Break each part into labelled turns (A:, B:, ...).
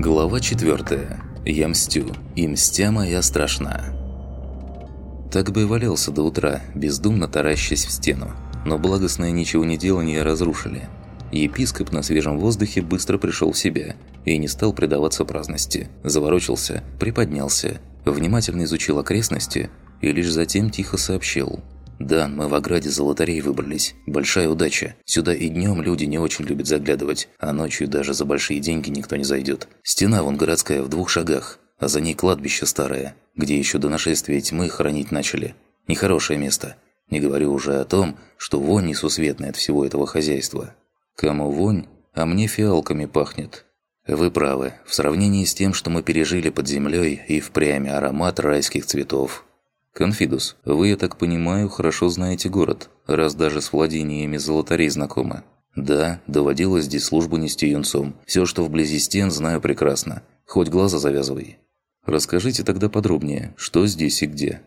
A: Глава 4. Я мстю, и мстя моя страшна. Так бы и валялся до утра, бездумно таращась в стену. Но благостное ничего не делание разрушили. Епископ на свежем воздухе быстро пришел в себя и не стал предаваться праздности. Заворочился, приподнялся, внимательно изучил окрестности и лишь затем тихо сообщил – «Да, мы в ограде за лотереей выбрались. Большая удача. Сюда и днем люди не очень любят заглядывать, а ночью даже за большие деньги никто не зайдет. Стена вон городская в двух шагах, а за ней кладбище старое, где еще до нашествия тьмы хоронить начали. Нехорошее место. Не говорю уже о том, что вонь несусветная от всего этого хозяйства. Кому вонь, а мне фиалками пахнет». Вы правы. В сравнении с тем, что мы пережили под землей, и впрямь аромат райских цветов «Конфидус, вы, я так понимаю, хорошо знаете город, раз даже с владениями золотарей знакомы». «Да, доводилось здесь службу нести юнцом. Все, что вблизи стен, знаю прекрасно. Хоть глаза завязывай». «Расскажите тогда подробнее, что здесь и где».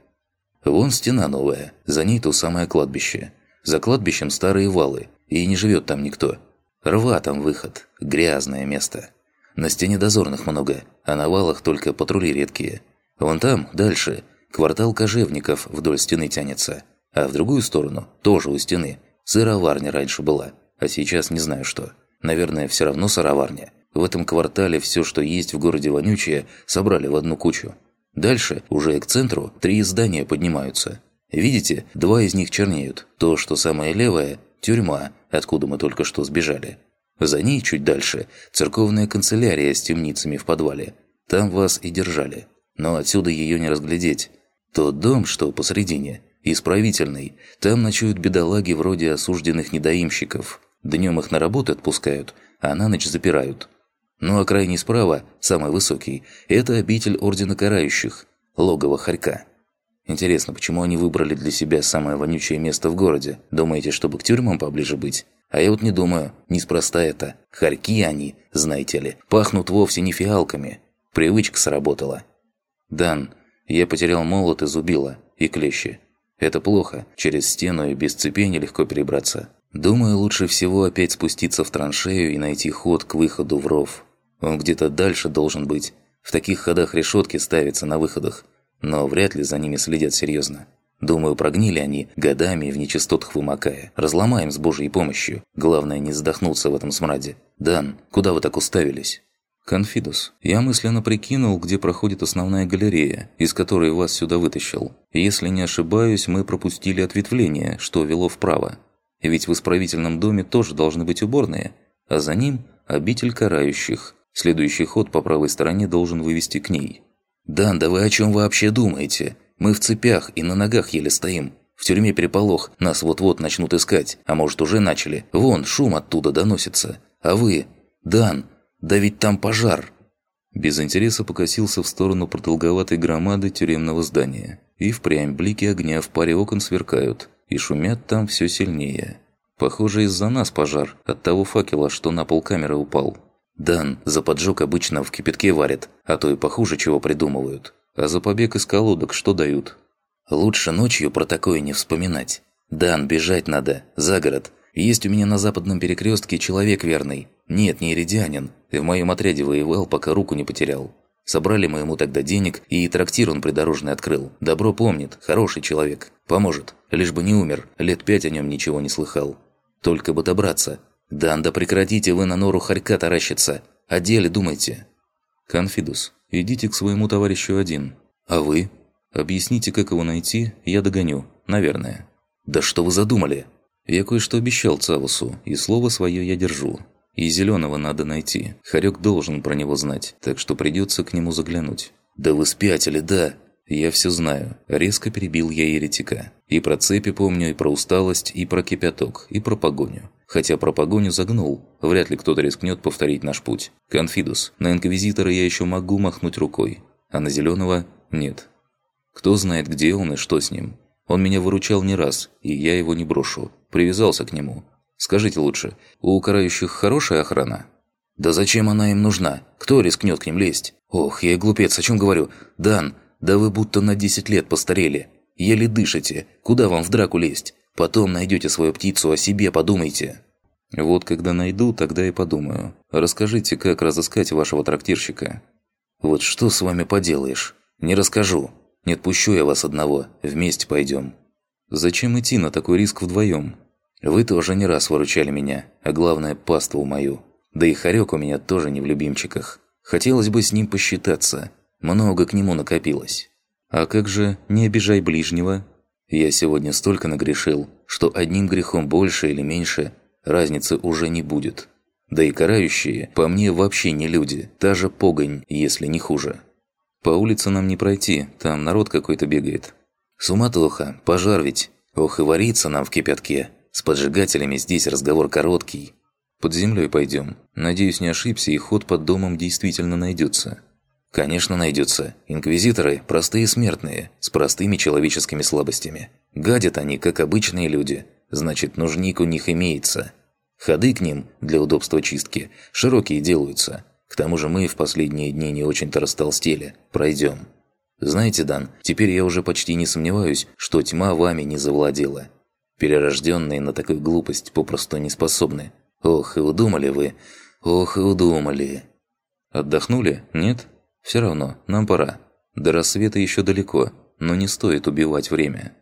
A: «Вон стена новая, за ней то самое кладбище. За кладбищем старые валы, и не живет там никто. Рва там выход, грязное место. На стене дозорных много, а на валах только патрули редкие. Вон там, дальше, Квартал кожевников вдоль стены тянется, а в другую сторону, тоже у стены, сыроварня раньше была, а сейчас не знаю что. Наверное, все равно сыроварня. В этом квартале все, что есть в городе Вонючее, собрали в одну кучу. Дальше, уже к центру, три здания поднимаются. Видите, два из них чернеют. То, что самое левое – тюрьма, откуда мы только что сбежали. За ней чуть дальше – церковная канцелярия с темницами в подвале. Там вас и держали. Но отсюда ее не разглядеть. Тот дом, что посредине, исправительный, там ночуют бедолаги вроде осужденных недоимщиков. Днем их на работу отпускают, а на ночь запирают. Ну а крайний справа, самый высокий, это обитель Ордена Карающих, логово Харька. Интересно, почему они выбрали для себя самое вонючее место в городе? Думаете, чтобы к тюрьмам поближе быть? А я вот не думаю, неспроста это. Харьки они, знаете ли, пахнут вовсе не фиалками. Привычка сработала. «Дан, я потерял молот из убила и клещи. Это плохо, через стену и без цепей нелегко перебраться. Думаю, лучше всего опять спуститься в траншею и найти ход к выходу в ров. Он где-то дальше должен быть. В таких ходах решетки ставятся на выходах, но вряд ли за ними следят серьезно. Думаю, прогнили они, годами в нечистотах вымокая. Разломаем с божьей помощью. Главное, не задохнуться в этом смраде. Дан, куда вы так уставились? «Конфидус, я мысленно прикинул, где проходит основная галерея, из которой вас сюда вытащил. Если не ошибаюсь, мы пропустили ответвление, что вело вправо. Ведь в исправительном доме тоже должны быть уборные, а за ним – обитель карающих. Следующий ход по правой стороне должен вывести к ней». «Дан, да вы о чем вообще думаете? Мы в цепях и на ногах еле стоим. В тюрьме переполох, нас вот-вот начнут искать, а может уже начали. Вон, шум оттуда доносится. А вы? Дан, да ведь там пожар!» Без интереса покосился в сторону продолговатой громады тюремного здания. И впрямь блики огня в паре окон сверкают, и шумят там все сильнее. Похоже, из-за нас пожар, от того факела, что на пол камеры упал. Дан, за поджог обычно в кипятке варят, а то и похуже чего придумывают. А за побег из колодок что дают? Лучше ночью про такое не вспоминать. Дан, бежать надо, за город. Есть у меня на западном перекрестке человек верный. Нет, не иридианин. В моем отряде воевал, пока руку не потерял. Собрали мы ему тогда денег, и трактир он придорожный открыл. Добро помнит, хороший человек. Поможет. Лишь бы не умер, лет пять о нем ничего не слыхал. Только бы добраться. Дан, да прекратите вы на нору хорька таращиться. О деле думайте. Конфидус, идите к своему товарищу один. А вы? Объясните, как его найти, я догоню. Наверное. Да что вы задумали? Я кое-что обещал Цавусу, и слово свое я держу. И зеленого надо найти. Харек должен про него знать, так что придется к нему заглянуть. «Да вы спятили, да!» «Я все знаю». Резко перебил я еретика. И про цепи помню, и про усталость, и про кипяток, и про погоню. Хотя про погоню загнул. Вряд ли кто-то рискнет повторить наш путь. Конфидус. На Инквизитора я еще могу махнуть рукой. А на Зеленого – нет. Кто знает, где он и что с ним. Он меня выручал не раз, и я его не брошу. Привязался к нему. Скажите лучше, у карающих хорошая охрана? Да зачем она им нужна? Кто рискнет к ним лезть? Ох, я глупец, о чем говорю? Дан, да вы будто на 10 лет постарели. Еле дышите. Куда вам в драку лезть? Потом найдете свою птицу, о себе подумайте. Вот когда найду, тогда и подумаю. Расскажите, как разыскать вашего трактирщика. Вот что с вами поделаешь? Не расскажу. Не отпущу я вас одного. Вместе пойдем. Зачем идти на такой риск вдвоем? Вы тоже не раз выручали меня, а главное, паству мою. Да и Харек у меня тоже не в любимчиках. Хотелось бы с ним посчитаться. Много к нему накопилось. А как же «не обижай ближнего»? Я сегодня столько нагрешил, что одним грехом больше или меньше разницы уже не будет. Да и карающие, по мне, вообще не люди, та же погонь, если не хуже. По улице нам не пройти, там народ какой-то бегает. Суматоха, пожар ведь. Ох и варится нам в кипятке. С поджигателями здесь разговор короткий. Под землей пойдем. Надеюсь, не ошибся, и ход под домом действительно найдется. Конечно, найдется. Инквизиторы – простые смертные, с простыми человеческими слабостями. Гадят они, как обычные люди. Значит, нужник у них имеется. Ходы к ним, для удобства чистки, широкие делаются. К тому же мы в последние дни не очень-то растолстели. Пройдем. Знаете, Дан, теперь я уже почти не сомневаюсь, что тьма вами не завладела. Перерожденные на такую глупость попросту не способны. Ох, и удумали вы. Ох, и удумали. Отдохнули? Нет? Все равно, нам пора. До рассвета еще далеко, но не стоит убивать время.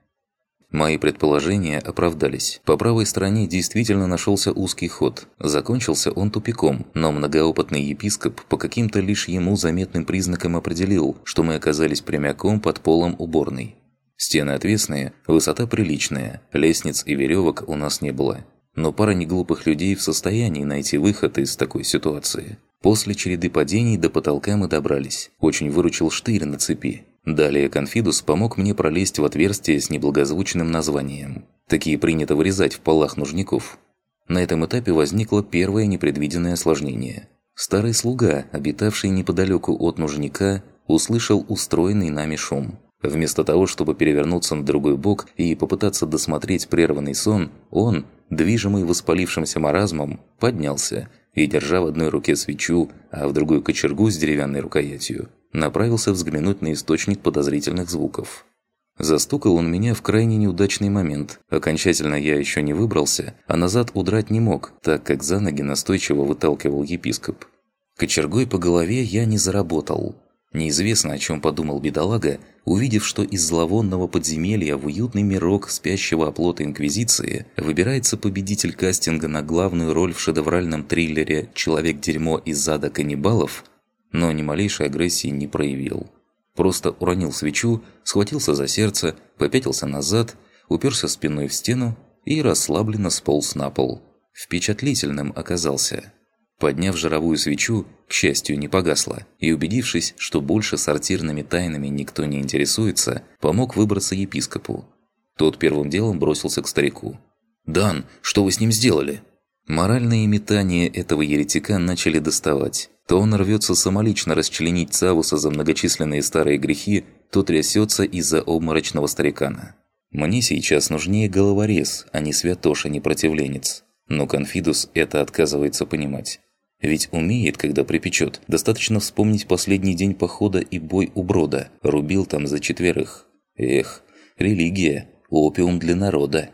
A: Мои предположения оправдались. По правой стороне действительно нашелся узкий ход. Закончился он тупиком, но многоопытный епископ по каким-то лишь ему заметным признакам определил, что мы оказались прямиком под полом уборной. Стены отвесные, высота приличная, лестниц и веревок у нас не было. Но пара неглупых людей в состоянии найти выход из такой ситуации. После череды падений до потолка мы добрались. Очень выручил штырь на цепи. Далее Конфидус помог мне пролезть в отверстие с неблагозвучным названием. Такие принято вырезать в полах нужников. На этом этапе возникло первое непредвиденное осложнение. Старый слуга, обитавший неподалеку от нужника, услышал устроенный нами шум. Вместо того, чтобы перевернуться на другой бок и попытаться досмотреть прерванный сон, он, движимый воспалившимся маразмом, поднялся и, держа в одной руке свечу, а в другую кочергу с деревянной рукоятью, направился взглянуть на источник подозрительных звуков. Застукал он меня в крайне неудачный момент. Окончательно я еще не выбрался, а назад удрать не мог, так как за ноги настойчиво выталкивал епископ. Кочергой по голове я не заработал. Неизвестно, о чем подумал бедолага, увидев, что из зловонного подземелья в уютный мирок спящего оплота Инквизиции выбирается победитель кастинга на главную роль в шедевральном триллере «Человек-дерьмо из зада каннибалов», но ни малейшей агрессии не проявил. Просто уронил свечу, схватился за сердце, попятился назад, уперся спиной в стену и расслабленно сполз на пол. Впечатлительным оказался. Подняв жировую свечу, к счастью, не погасла, и убедившись, что больше сортирными тайнами никто не интересуется, помог выбраться епископу. Тот первым делом бросился к старику. «Дан, что вы с ним сделали?» Моральные метания этого еретика начали доставать. То он рвется самолично расчленить Цавуса за многочисленные старые грехи, то трясется из-за обморочного старикана. Мне сейчас нужнее головорез, а не святош, а не противленец. Но Конфидус это отказывается понимать. Ведь умеет, когда припечет. Достаточно вспомнить последний день похода и бой у брода. Рубил там за четверых. Эх, религия, опиум для народа.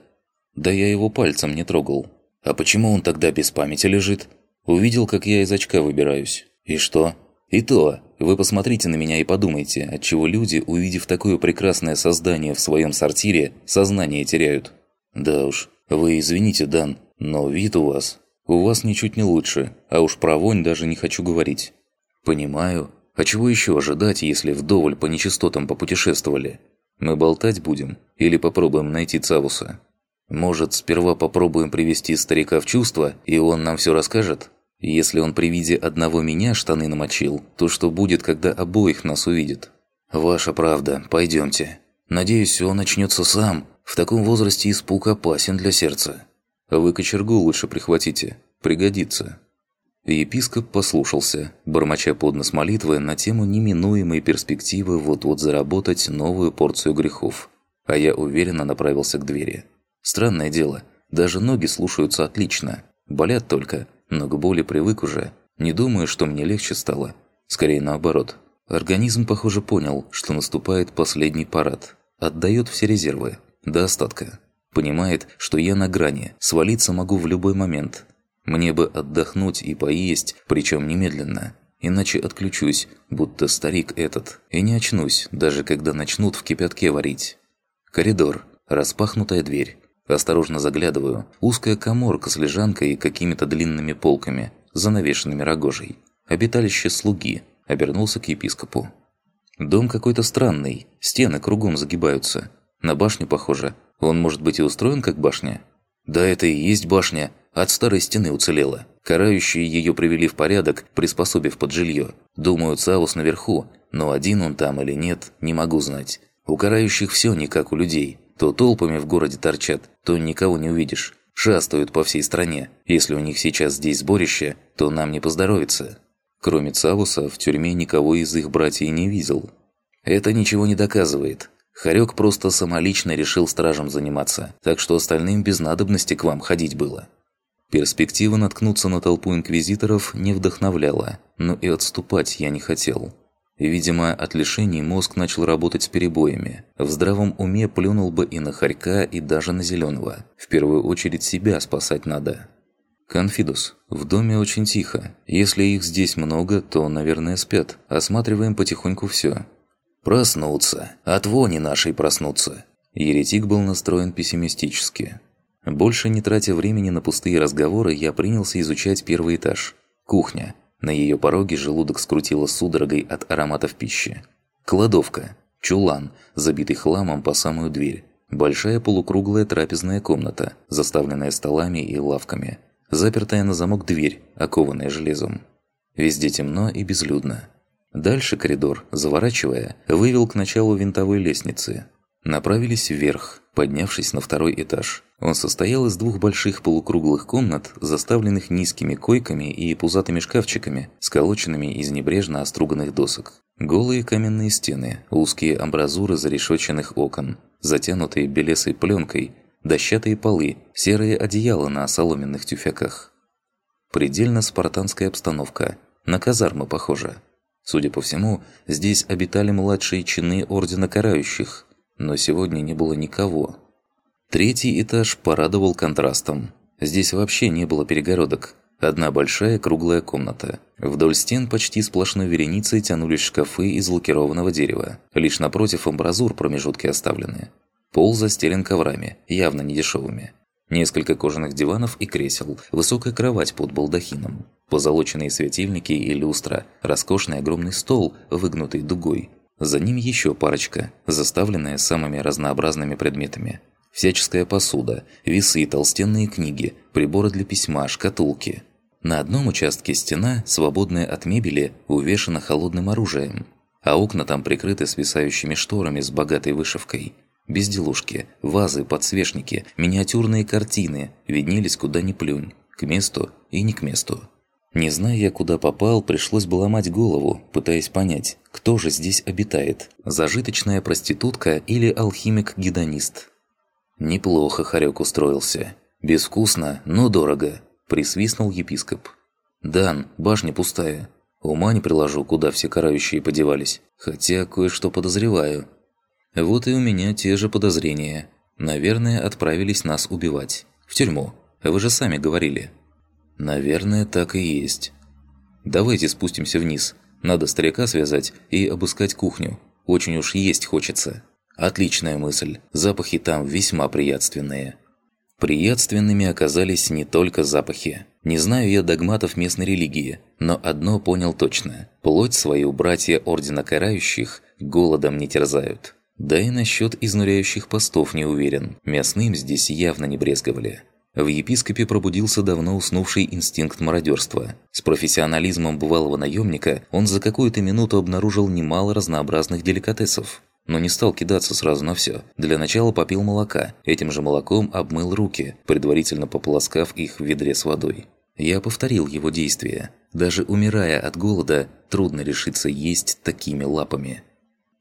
A: Да я его пальцем не трогал. А почему он тогда без памяти лежит? Увидел, как я из очка выбираюсь. И что? И то, вы посмотрите на меня и подумайте, отчего люди, увидев такое прекрасное создание в своем сортире, сознание теряют. Да уж, вы извините, Дан, но вид у вас у вас ничуть не лучше, а уж про вонь даже не хочу говорить. Понимаю. А чего еще ожидать, если вдоволь по нечистотам попутешествовали? Мы болтать будем? Или попробуем найти Цавуса? Может, сперва попробуем привести старика в чувство, и он нам все расскажет? Если он при виде одного меня штаны намочил, то что будет, когда обоих нас увидит? Ваша правда, пойдемте. Надеюсь, все начнется сам. В таком возрасте испуг опасен для сердца. Вы кочергу лучше прихватите. Пригодится». Епископ послушался, бормоча под нос молитвы на тему неминуемой перспективы вот-вот заработать новую порцию грехов. А я уверенно направился к двери. Странное дело, даже ноги слушаются отлично. Болят только, но к боли привык уже. Не думаю, что мне легче стало. Скорее наоборот. Организм, похоже, понял, что наступает последний парад. Отдает все резервы. До остатка. Понимает, что я на грани, свалиться могу в любой момент. Мне бы отдохнуть и поесть, причем немедленно. Иначе отключусь, будто старик этот, и не очнусь, даже когда начнут в кипятке варить. Коридор, распахнутая дверь. Осторожно заглядываю. Узкая коморка с лежанкой и какими-то длинными полками, занавешенными рогожей. Обиталище слуги. Обернулся к епископу. Дом какой-то странный, стены кругом загибаются. На башню похоже. Он может быть и устроен как башня? Да это и есть башня. От старой стены уцелела. Карающие ее привели в порядок, приспособив под жилье. Думаю, Цаус наверху, но один он там или нет, не могу знать. У карающих все не как у людей. То толпами в городе торчат, то никого не увидишь. Шастают по всей стране. Если у них сейчас здесь сборище, то нам не поздоровится. Кроме Цавуса, в тюрьме никого из их братьев не видел. Это ничего не доказывает. Харек просто самолично решил стражем заниматься, так что остальным без надобности к вам ходить было. Перспектива наткнуться на толпу инквизиторов не вдохновляла, но и отступать я не хотел. Видимо, от лишений мозг начал работать с перебоями. В здравом уме плюнул бы и на Харька, и даже на Зеленого. В первую очередь себя спасать надо. «Конфидус, в доме очень тихо. Если их здесь много, то, наверное, спят. Осматриваем потихоньку все. «Проснуться. От вони нашей проснуться». Еретик был настроен пессимистически. Больше не тратя времени на пустые разговоры, я принялся изучать первый этаж. Кухня. На ее пороге желудок скрутило судорогой от ароматов пищи. Кладовка. Чулан, забитый хламом по самую дверь. Большая полукруглая трапезная комната, заставленная столами и лавками – запертая на замок дверь, окованная железом. Везде темно и безлюдно. Дальше коридор, заворачивая, вывел к началу винтовой лестницы. Направились вверх, поднявшись на второй этаж. Он состоял из двух больших полукруглых комнат, заставленных низкими койками и пузатыми шкафчиками, сколоченными из небрежно оструганных досок. Голые каменные стены, узкие амбразуры зарешоченных окон, затянутые белесой пленкой – дощатые полы, серые одеяла на соломенных тюфяках. Предельно спартанская обстановка, на казармы похоже. Судя по всему, здесь обитали младшие чины Ордена Карающих, но сегодня не было никого. Третий этаж порадовал контрастом. Здесь вообще не было перегородок. Одна большая круглая комната. Вдоль стен почти сплошной вереницей тянулись шкафы из лакированного дерева. Лишь напротив амбразур промежутки оставлены. Пол застелен коврами, явно не дешевыми. Несколько кожаных диванов и кресел, высокая кровать под балдахином, позолоченные светильники и люстра, роскошный огромный стол, выгнутый дугой. За ним еще парочка, заставленная самыми разнообразными предметами. Всяческая посуда, весы, толстенные книги, приборы для письма, шкатулки. На одном участке стена, свободная от мебели, увешана холодным оружием, а окна там прикрыты свисающими шторами с богатой вышивкой – Безделушки, вазы, подсвечники, миниатюрные картины виднелись куда ни плюнь, к месту и не к месту. Не зная я, куда попал, пришлось бы ломать голову, пытаясь понять, кто же здесь обитает – зажиточная проститутка или алхимик-гедонист. Неплохо Харек устроился. Безвкусно, но дорого, присвистнул епископ. «Дан, башня пустая. Ума не приложу, куда все карающие подевались. Хотя кое-что подозреваю. Вот и у меня те же подозрения. Наверное, отправились нас убивать. В тюрьму. Вы же сами говорили. Наверное, так и есть. Давайте спустимся вниз. Надо старика связать и обыскать кухню. Очень уж есть хочется. Отличная мысль. Запахи там весьма приятственные. Приятственными оказались не только запахи. Не знаю я догматов местной религии, но одно понял точно. Плоть свою братья Ордена Карающих голодом не терзают. Да и насчет изнуряющих постов не уверен. Мясным здесь явно не брезговали. В епископе пробудился давно уснувший инстинкт мародерства. С профессионализмом бывалого наемника он за какую-то минуту обнаружил немало разнообразных деликатесов. Но не стал кидаться сразу на все. Для начала попил молока, этим же молоком обмыл руки, предварительно пополоскав их в ведре с водой. Я повторил его действия. Даже умирая от голода, трудно решиться есть такими лапами.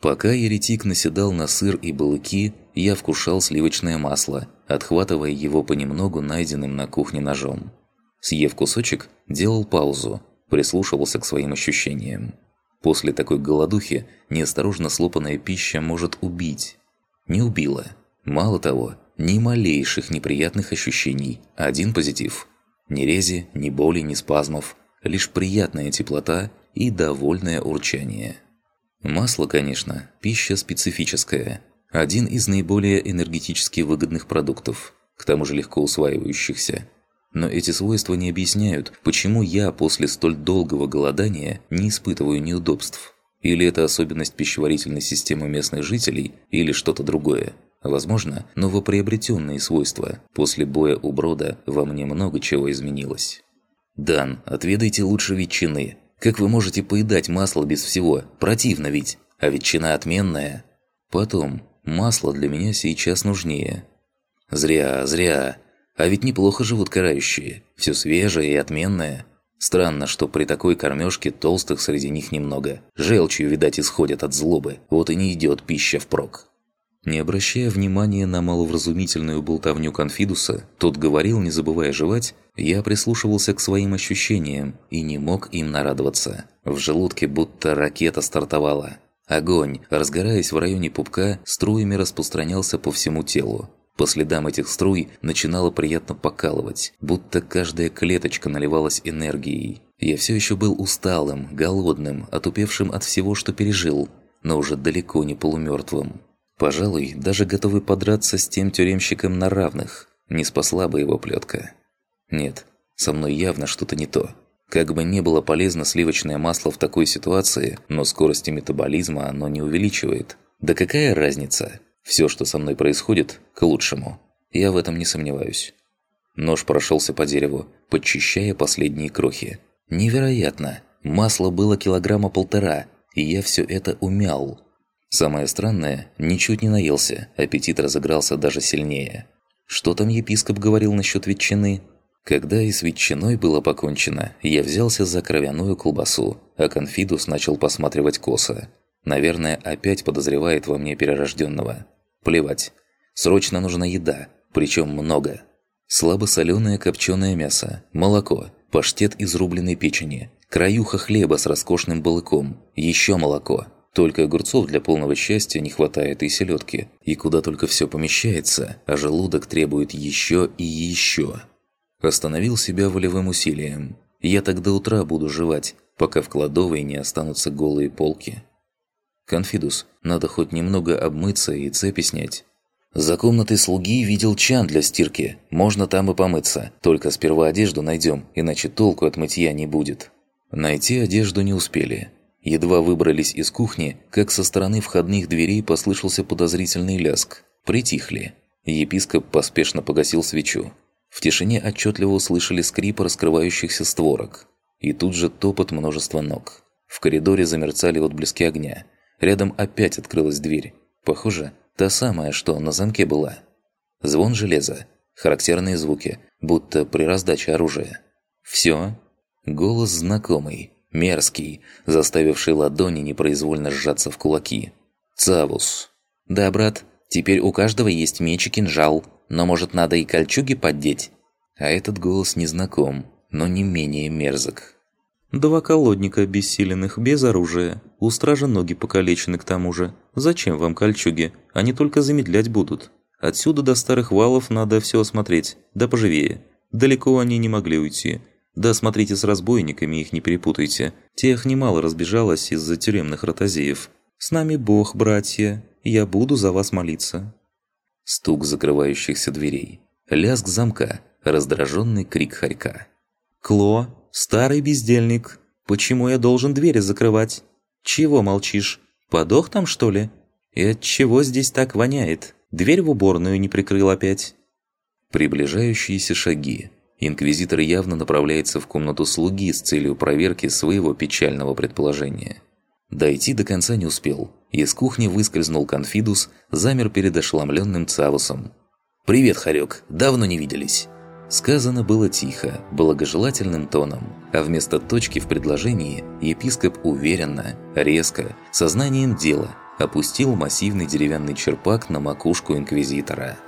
A: Пока еретик наседал на сыр и балыки, я вкушал сливочное масло, отхватывая его понемногу найденным на кухне ножом. Съев кусочек, делал паузу, прислушивался к своим ощущениям. После такой голодухи неосторожно слопанная пища может убить. Не убила. Мало того, ни малейших неприятных ощущений, один позитив. Ни рези, ни боли, ни спазмов. Лишь приятная теплота и довольное урчание. Масло, конечно, пища специфическая. Один из наиболее энергетически выгодных продуктов, к тому же легко усваивающихся. Но эти свойства не объясняют, почему я после столь долгого голодания не испытываю неудобств. Или это особенность пищеварительной системы местных жителей, или что-то другое. Возможно, новоприобретенные свойства. После боя у Брода во мне много чего изменилось. «Дан, отведайте лучше ветчины. Как вы можете поедать масло без всего? Противно ведь. А ветчина отменная». Потом, масло для меня сейчас нужнее. «Зря, зря. А ведь неплохо живут карающие. Все свежее и отменное. Странно, что при такой кормежке толстых среди них немного. Желчью, видать, исходят от злобы. Вот и не идет пища впрок. Не обращая внимания на маловразумительную болтовню Конфидуса, тот говорил, не забывая жевать, я прислушивался к своим ощущениям и не мог им нарадоваться. В желудке будто ракета стартовала. Огонь, разгораясь в районе пупка, струями распространялся по всему телу. По следам этих струй начинало приятно покалывать, будто каждая клеточка наливалась энергией. Я все еще был усталым, голодным, отупевшим от всего, что пережил, но уже далеко не полумертвым. Пожалуй, даже готовый подраться с тем тюремщиком на равных. Не спасла бы его плетка. Нет, со мной явно что-то не то. Как бы не было полезно сливочное масло в такой ситуации, но скорости метаболизма оно не увеличивает. Да какая разница? Все, что со мной происходит, к лучшему. Я в этом не сомневаюсь. Нож прошелся по дереву, подчищая последние крохи. Невероятно! Масла было килограмма полтора, и я все это умял. Самое странное, ничуть не наелся, аппетит разыгрался даже сильнее. Что там епископ говорил насчет ветчины? Когда и с ветчиной было покончено, я взялся за кровяную колбасу, а конфидус начал посматривать косо. Наверное, опять подозревает во мне перерожденного. Плевать. Срочно нужна еда, причем много. Слабосоленое копченое мясо, молоко, паштет из рубленой печени, краюха хлеба с роскошным балыком, еще молоко. Только огурцов для полного счастья не хватает и селедки. И куда только все помещается, а желудок требует еще и еще. Остановил себя волевым усилием. Я до утра буду жевать, пока в кладовой не останутся голые полки. «Конфидус, надо хоть немного обмыться и цепи снять». «За комнатой слуги видел чан для стирки. Можно там и помыться. Только сперва одежду найдем, иначе толку от мытья не будет». Найти одежду не успели. Едва выбрались из кухни, как со стороны входных дверей послышался подозрительный ляск. Притихли. Епископ поспешно погасил свечу. В тишине отчетливо услышали скрип раскрывающихся створок. И тут же топот множества ног. В коридоре замерцали отблески огня. Рядом опять открылась дверь. Похоже, та самая, что на замке была. Звон железа. Характерные звуки, будто при раздаче оружия. Всё. Голос знакомый, мерзкий, заставивший ладони непроизвольно сжаться в кулаки. Цавус. «Да, брат, теперь у каждого есть меч и кинжал, но, может, надо и кольчуги поддеть?» А этот голос незнаком, но не менее мерзок.
B: Два колодника обессиленных, без оружия. У стража ноги покалечены к тому же. Зачем вам кольчуги? Они только замедлять будут. Отсюда до старых валов надо все осмотреть. Да поживее. Далеко они не могли уйти. Да смотрите с разбойниками, их не перепутайте. Тех немало разбежалось из-за тюремных ротозеев. С нами Бог, братья. Я буду за вас молиться.
A: Стук закрывающихся дверей. Лязг замка. Раздраженный крик хорька.
B: «Кло, старый бездельник, почему я должен двери закрывать? Чего молчишь? Подох там, что ли? И от чего здесь так воняет? Дверь в уборную не прикрыл опять?»
A: Приближающиеся шаги. Инквизитор явно направляется в комнату слуги с целью проверки своего печального предположения. Дойти до конца не успел. Из кухни выскользнул Конфидус, замер перед ошеломленным Цавусом. «Привет, Харек, давно не виделись». Сказано было тихо, благожелательным тоном, а вместо точки в предложении епископ уверенно, резко, сознанием дела опустил массивный деревянный черпак на макушку инквизитора –